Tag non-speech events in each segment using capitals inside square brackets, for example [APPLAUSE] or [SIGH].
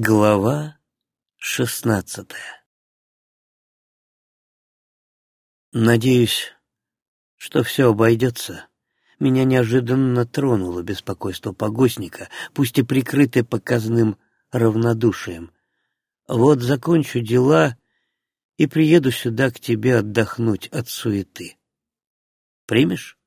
Глава шестнадцатая Надеюсь, что все обойдется. Меня неожиданно тронуло беспокойство погостника, пусть и прикрытое показанным равнодушием. Вот закончу дела и приеду сюда к тебе отдохнуть от суеты. Примешь?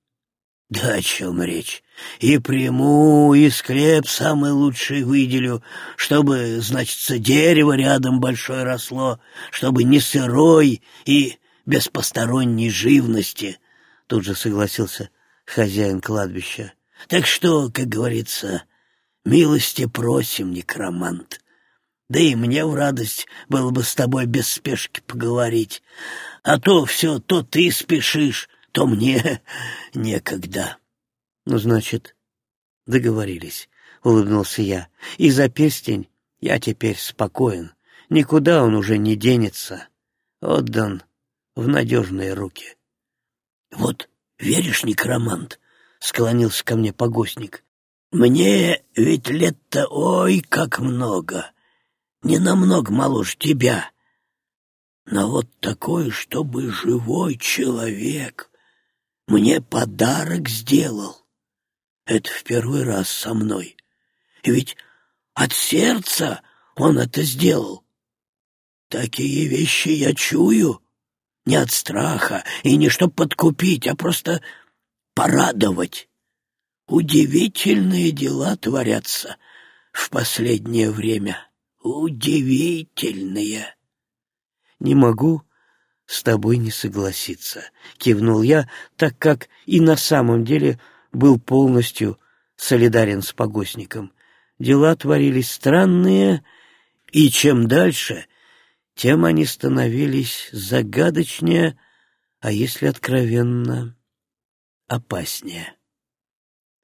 Да о чем речь? И приму, и склеп самый лучший выделю, чтобы, значится, дерево рядом большое росло, чтобы не сырой и без посторонней живности. Тут же согласился хозяин кладбища. Так что, как говорится, милости просим, некромант. Да и мне в радость было бы с тобой без спешки поговорить. А то все, то ты спешишь, то мне [LAUGHS] некогда. — Ну, значит, договорились, — улыбнулся я. — И за перстень я теперь спокоен. Никуда он уже не денется. Отдан в надежные руки. — Вот веришь, некромант? — склонился ко мне погостник. — Мне ведь лет-то ой как много. Не намного моложе тебя. Но вот такой, чтобы живой человек мне подарок сделал. Это в первый раз со мной. И ведь от сердца он это сделал. Такие вещи я чую. Не от страха и не чтоб подкупить, а просто порадовать. Удивительные дела творятся в последнее время. Удивительные. Не могу с тобой не согласиться, кивнул я, так как и на самом деле был полностью солидарен с погостником. Дела творились странные, и чем дальше, тем они становились загадочнее, а если откровенно, опаснее.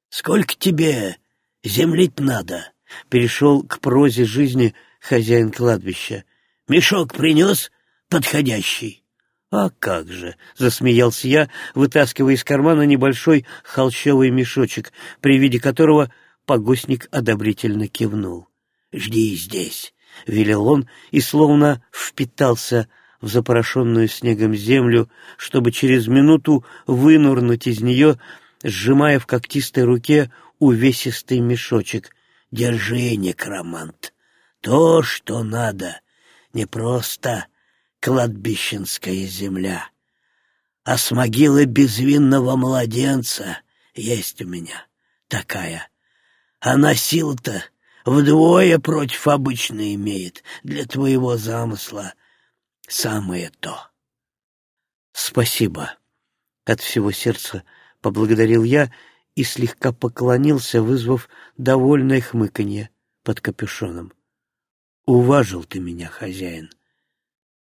«Сколько тебе землить надо?» — перешел к прозе жизни хозяин кладбища. «Мешок принес подходящий?» «А как же!» — засмеялся я, вытаскивая из кармана небольшой холщовый мешочек, при виде которого погостник одобрительно кивнул. «Жди здесь!» — велел он и словно впитался в запорошенную снегом землю, чтобы через минуту вынурнуть из нее, сжимая в когтистой руке увесистый мешочек. «Держи, некромант, то, что надо, не просто кладбищенская земля. А с могилы безвинного младенца есть у меня такая. Она сил-то вдвое против обычной имеет для твоего замысла. Самое то. Спасибо. От всего сердца поблагодарил я и слегка поклонился, вызвав довольное хмыканье под капюшоном. Уважил ты меня, хозяин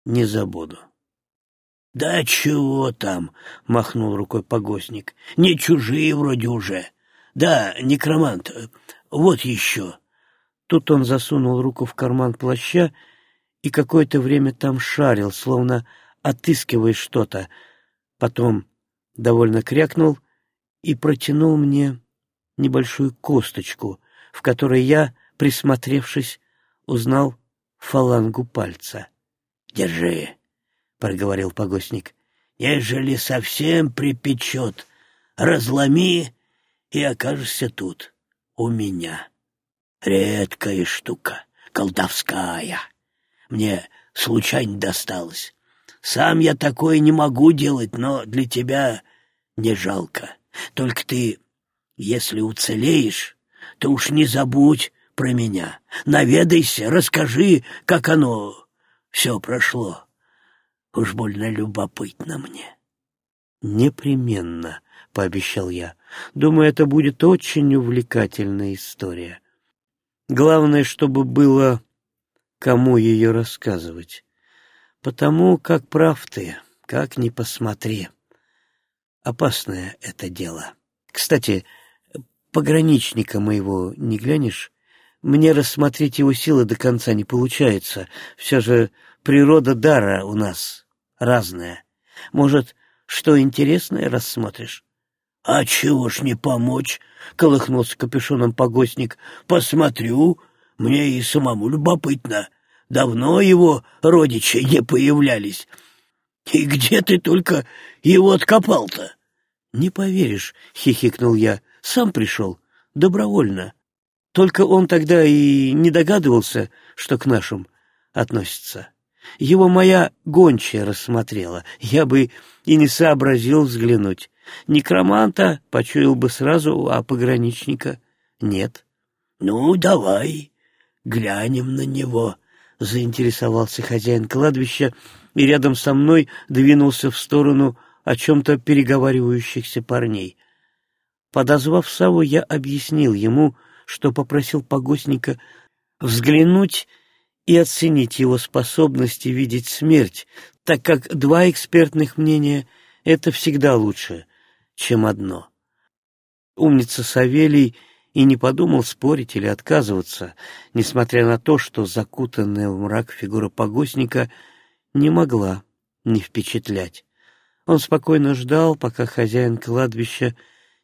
не забуду. — Да чего там? — махнул рукой погостник. — Не чужие вроде уже. Да, некромант, вот еще. Тут он засунул руку в карман плаща и какое-то время там шарил, словно отыскивая что-то. Потом довольно крякнул и протянул мне небольшую косточку, в которой я, присмотревшись, узнал фалангу пальца. Держи, — проговорил погостник. — Ежели совсем припечет, разломи и окажешься тут, у меня. Редкая штука, колдовская. Мне случайно досталось. Сам я такое не могу делать, но для тебя не жалко. Только ты, если уцелеешь, то уж не забудь про меня. Наведайся, расскажи, как оно все прошло. Уж больно любопытно мне. Непременно, — пообещал я. Думаю, это будет очень увлекательная история. Главное, чтобы было кому ее рассказывать. Потому как прав ты, как ни посмотри. Опасное это дело. Кстати, пограничника моего не глянешь? Мне рассмотреть его силы до конца не получается. Все же природа дара у нас разная. Может, что интересное рассмотришь? — А чего ж не помочь? — колыхнулся капюшоном погостник. — Посмотрю, Мне и самому любопытно. Давно его родичи не появлялись. И где ты только его откопал-то? — Не поверишь, — хихикнул я, — сам пришел, добровольно. Только он тогда и не догадывался, что к нашим относится. Его моя гончая рассмотрела, я бы и не сообразил взглянуть. Некроманта почуял бы сразу, а пограничника нет. — Ну, давай, глянем на него, — заинтересовался хозяин кладбища, и рядом со мной двинулся в сторону о чем-то переговаривающихся парней. Подозвав Саву, я объяснил ему, что попросил погостника взглянуть и оценить его способности видеть смерть, так как два экспертных мнения — это всегда лучше, чем одно. Умница Савелий и не подумал спорить или отказываться, несмотря на то, что закутанная в мрак фигура погостника не могла не впечатлять. Он спокойно ждал, пока хозяин кладбища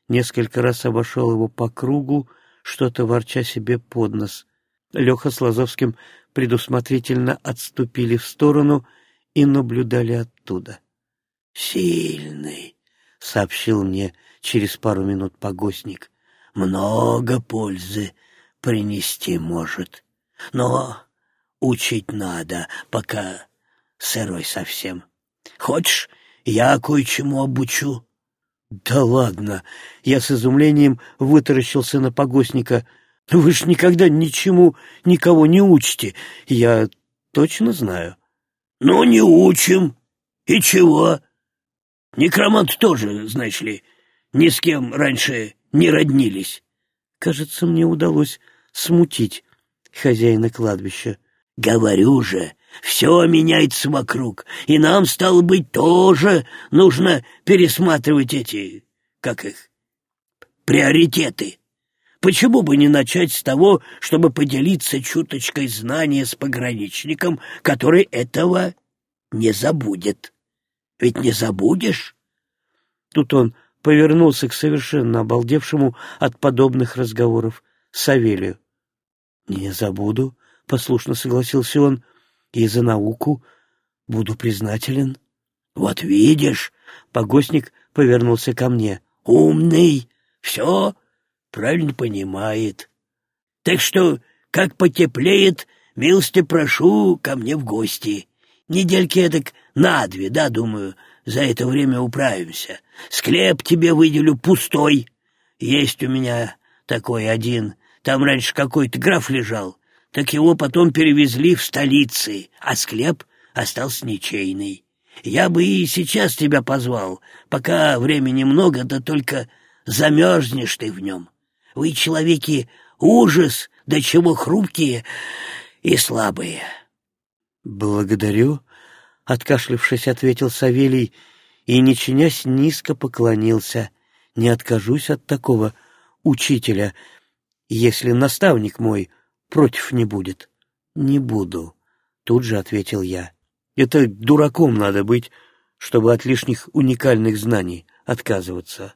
несколько раз обошел его по кругу, что-то ворча себе под нос. Леха с Лазовским предусмотрительно отступили в сторону и наблюдали оттуда. «Сильный», — сообщил мне через пару минут погостник. «Много пользы принести может, но учить надо, пока сырой совсем. Хочешь, я кое-чему обучу?» «Да ладно!» — я с изумлением вытаращился на погостника. «Вы ж никогда ничему никого не учите, я точно знаю». «Ну, не учим. И чего? Некромант тоже, знаешь ли, ни с кем раньше не роднились». Кажется, мне удалось смутить хозяина кладбища. «Говорю же, все меняется вокруг, и нам, стало быть, тоже нужно пересматривать эти, как их, приоритеты. Почему бы не начать с того, чтобы поделиться чуточкой знания с пограничником, который этого не забудет? Ведь не забудешь? Тут он повернулся к совершенно обалдевшему от подобных разговоров Савелию. — Не забуду, — послушно согласился он, — и за науку буду признателен. — Вот видишь, — погостник повернулся ко мне, — умный, все правильно понимает. Так что, как потеплеет, милости прошу ко мне в гости. Недельки эдак на две, да, думаю, за это время управимся. Склеп тебе выделю пустой. Есть у меня такой один. Там раньше какой-то граф лежал так его потом перевезли в столицы, а склеп остался ничейный. Я бы и сейчас тебя позвал, пока времени много, да только замерзнешь ты в нем. Вы, человеки, ужас, до чего хрупкие и слабые. — Благодарю, — откашлившись, ответил Савелий, и, не чинясь, низко поклонился. Не откажусь от такого учителя, если наставник мой против не будет. Не буду, тут же ответил я. Это дураком надо быть, чтобы от лишних уникальных знаний отказываться.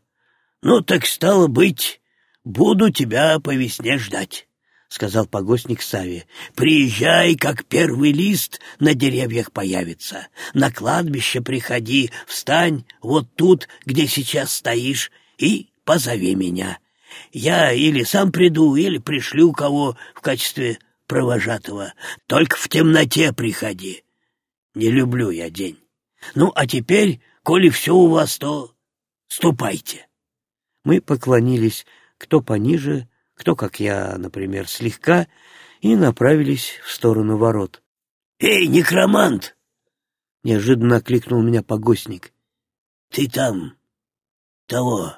Ну так стало быть, буду тебя по весне ждать. — сказал погостник Саве. — Приезжай, как первый лист на деревьях появится. На кладбище приходи, встань вот тут, где сейчас стоишь, и позови меня. Я или сам приду, или пришлю кого в качестве провожатого. Только в темноте приходи. Не люблю я день. Ну, а теперь, коли все у вас, то ступайте. Мы поклонились, кто пониже, кто, как я, например, слегка, и направились в сторону ворот. — Эй, некромант! — неожиданно окликнул меня погостник. — Ты там того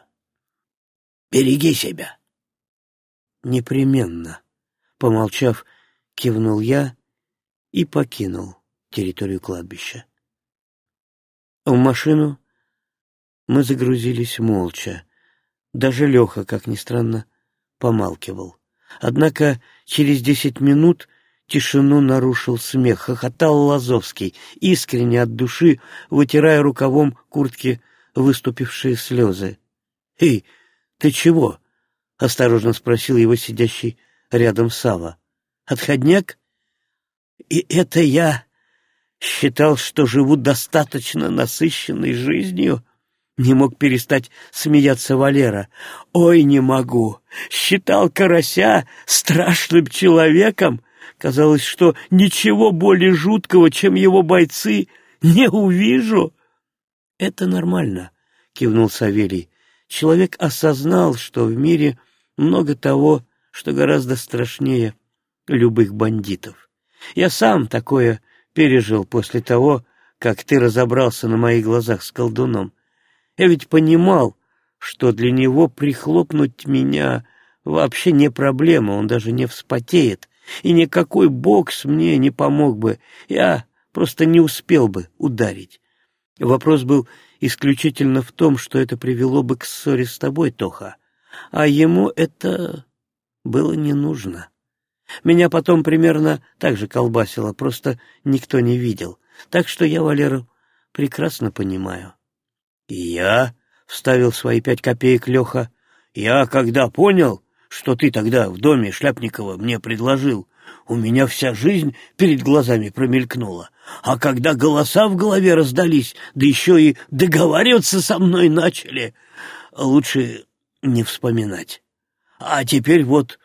Береги себя. Непременно. Помолчав, кивнул я и покинул территорию кладбища. В машину мы загрузились молча. Даже Леха, как ни странно, помалкивал. Однако через десять минут тишину нарушил смех. Хохотал Лазовский, искренне от души, вытирая рукавом куртки выступившие слезы. «Эй, «Ты чего?» — осторожно спросил его сидящий рядом Сава. Отходняк? И это я считал, что живу достаточно насыщенной жизнью? Не мог перестать смеяться Валера. «Ой, не могу! Считал карася страшным человеком? Казалось, что ничего более жуткого, чем его бойцы, не увижу!» «Это нормально», — кивнул Савелий. «Человек осознал, что в мире много того, что гораздо страшнее любых бандитов. Я сам такое пережил после того, как ты разобрался на моих глазах с колдуном. Я ведь понимал, что для него прихлопнуть меня вообще не проблема, он даже не вспотеет, и никакой бокс мне не помог бы, я просто не успел бы ударить. Вопрос был исключительно в том, что это привело бы к ссоре с тобой, Тоха, а ему это было не нужно. Меня потом примерно так же колбасило, просто никто не видел, так что я Валеру прекрасно понимаю. «И я?» — вставил свои пять копеек Леха. «Я когда понял, что ты тогда в доме Шляпникова мне предложил, у меня вся жизнь перед глазами промелькнула. А когда голоса в голове раздались, да еще и договариваться со мной начали, лучше не вспоминать. А теперь вот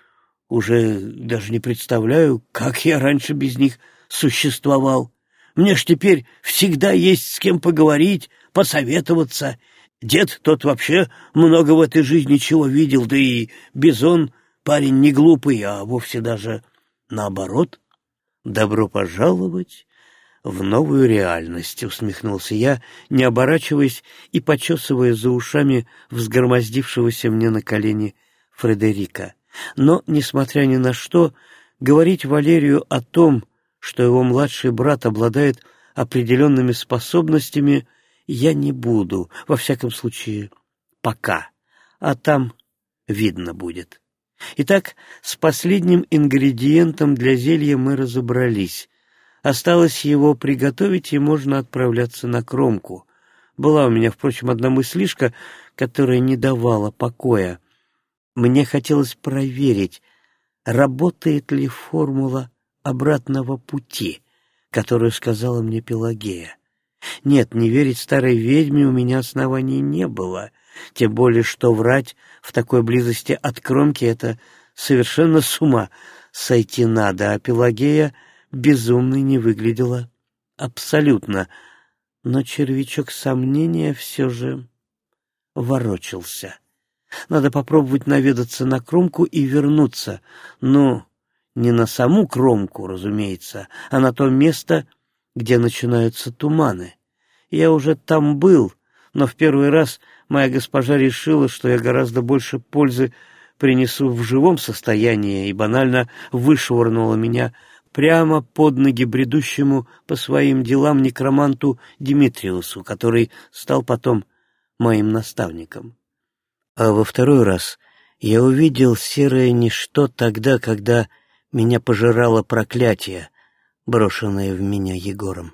уже даже не представляю, как я раньше без них существовал. Мне ж теперь всегда есть с кем поговорить, посоветоваться. Дед тот вообще много в этой жизни чего видел, да и Бизон парень не глупый, а вовсе даже наоборот. Добро пожаловать в новую реальность, усмехнулся я, не оборачиваясь и почесывая за ушами взгромоздившегося мне на колени Фредерика. Но, несмотря ни на что, говорить Валерию о том, что его младший брат обладает определенными способностями, я не буду, во всяком случае, пока, а там видно будет. Итак, с последним ингредиентом для зелья мы разобрались. Осталось его приготовить, и можно отправляться на кромку. Была у меня, впрочем, одна мыслишка, которая не давала покоя. Мне хотелось проверить, работает ли формула обратного пути, которую сказала мне Пелагея. Нет, не верить старой ведьме у меня оснований не было, тем более что врать в такой близости от кромки — это совершенно с ума сойти надо, а Пелагея безумной не выглядела. Абсолютно, но червячок сомнения все же ворочался. Надо попробовать наведаться на кромку и вернуться, но не на саму кромку, разумеется, а на то место, где начинаются туманы. Я уже там был, но в первый раз моя госпожа решила, что я гораздо больше пользы принесу в живом состоянии и банально вышвырнула меня прямо под ноги бредущему по своим делам некроманту Димитриусу, который стал потом моим наставником. А во второй раз я увидел серое ничто тогда, когда меня пожирало проклятие, брошенное в меня Егором.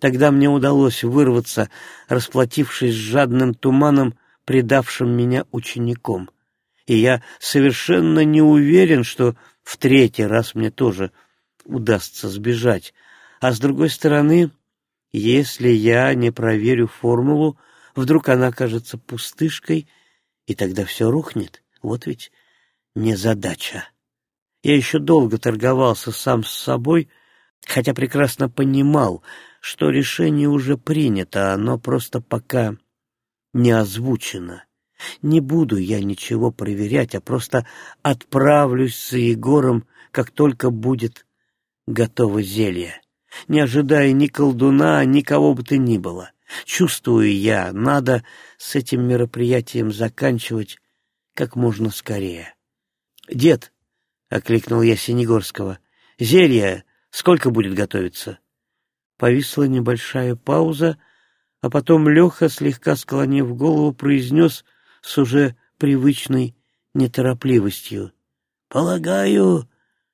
Тогда мне удалось вырваться, расплатившись с жадным туманом, предавшим меня учеником. И я совершенно не уверен, что в третий раз мне тоже удастся сбежать. А с другой стороны, если я не проверю формулу, вдруг она окажется пустышкой, и тогда все рухнет. Вот ведь незадача. Я еще долго торговался сам с собой, хотя прекрасно понимал, что решение уже принято, оно просто пока не озвучено. Не буду я ничего проверять, а просто отправлюсь за Егором, как только будет готово зелье, не ожидая ни колдуна, ни кого бы то ни было. Чувствую я, надо с этим мероприятием заканчивать как можно скорее. «Дед», — окликнул я Синегорского, — «зелье сколько будет готовиться?» Повисла небольшая пауза, а потом Леха, слегка склонив голову, произнес с уже привычной неторопливостью. — Полагаю,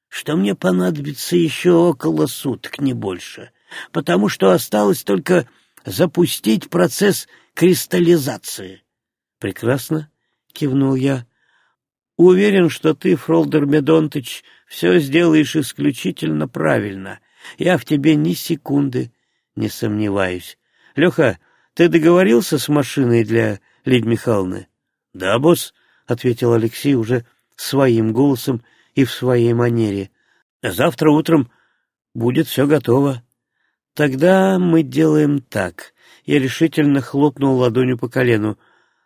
что мне понадобится еще около суток, не больше, потому что осталось только запустить процесс кристаллизации. — Прекрасно, — кивнул я. — Уверен, что ты, Фролдер Медонтыч, все сделаешь исключительно правильно. Я в тебе ни секунды не сомневаюсь. Леха, ты договорился с машиной для Лидии Михайловны? — Да, босс, — ответил Алексей уже своим голосом и в своей манере. — Завтра утром будет все готово. — Тогда мы делаем так. Я решительно хлопнул ладонью по колену.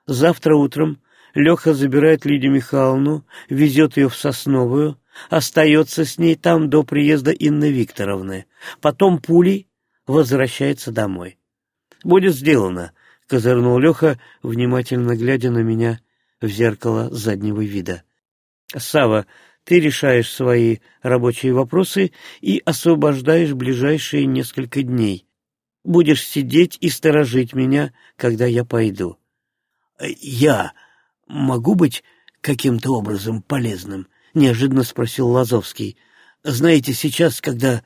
Завтра утром Леха забирает Лидию Михайловну, везет ее в Сосновую, остается с ней там до приезда Инны Викторовны. Потом пулей возвращается домой. «Будет сделано», — козырнул Леха, внимательно глядя на меня в зеркало заднего вида. Сава, ты решаешь свои рабочие вопросы и освобождаешь ближайшие несколько дней. Будешь сидеть и сторожить меня, когда я пойду». «Я могу быть каким-то образом полезным?» — неожиданно спросил Лазовский. «Знаете, сейчас, когда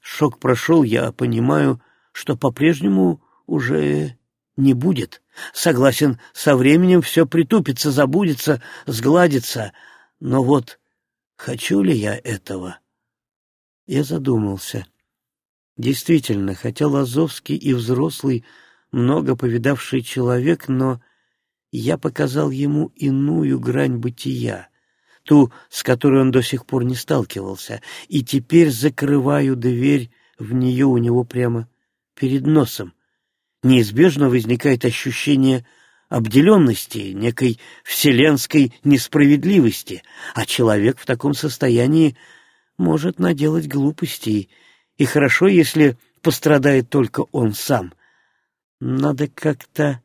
шок прошел, я понимаю, что по-прежнему уже не будет. Согласен, со временем все притупится, забудется, сгладится. Но вот хочу ли я этого? Я задумался. Действительно, хотя Лазовский и взрослый, много повидавший человек, но я показал ему иную грань бытия, ту, с которой он до сих пор не сталкивался, и теперь закрываю дверь в нее у него прямо перед носом. Неизбежно возникает ощущение обделенности, некой вселенской несправедливости, а человек в таком состоянии может наделать глупостей, и хорошо, если пострадает только он сам. Надо как-то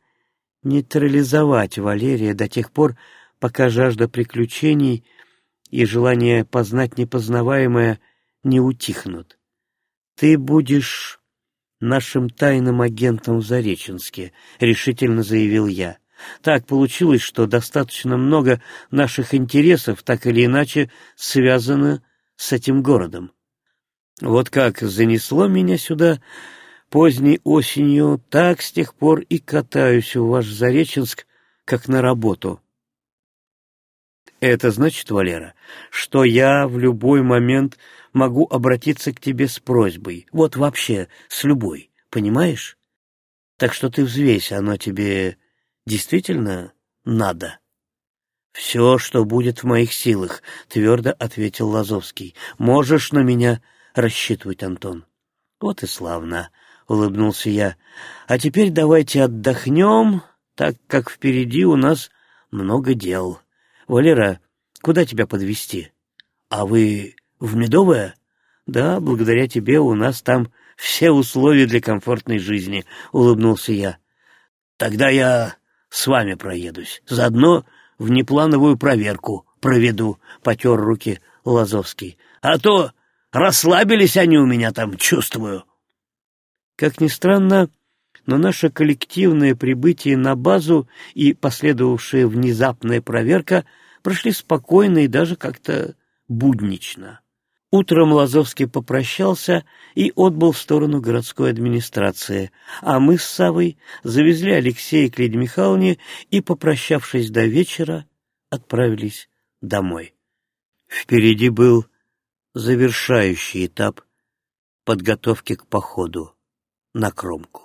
нейтрализовать Валерия до тех пор, пока жажда приключений и желание познать непознаваемое не утихнут. Ты будешь нашим тайным агентом в Зареченске», — решительно заявил я. «Так получилось, что достаточно много наших интересов так или иначе связано с этим городом. Вот как занесло меня сюда поздней осенью, так с тех пор и катаюсь в ваш Зареченск, как на работу». «Это значит, Валера, что я в любой момент могу обратиться к тебе с просьбой. Вот вообще, с любой, понимаешь? Так что ты взвесь, оно тебе действительно надо. «Все, что будет в моих силах», — твердо ответил Лазовский. «Можешь на меня рассчитывать, Антон». «Вот и славно», — улыбнулся я. «А теперь давайте отдохнем, так как впереди у нас много дел. Валера, куда тебя подвести? А вы в Медовое? Да, благодаря тебе у нас там все условия для комфортной жизни, улыбнулся я. Тогда я с вами проедусь. Заодно внеплановую проверку проведу, потер руки Лазовский. А то расслабились они у меня там, чувствую. Как ни странно, но наше коллективное прибытие на базу и последовавшая внезапная проверка прошли спокойно и даже как-то буднично. Утром Лазовский попрощался и отбыл в сторону городской администрации, а мы с Савой завезли Алексея к Лиде Михайловне и, попрощавшись до вечера, отправились домой. Впереди был завершающий этап подготовки к походу на кромку.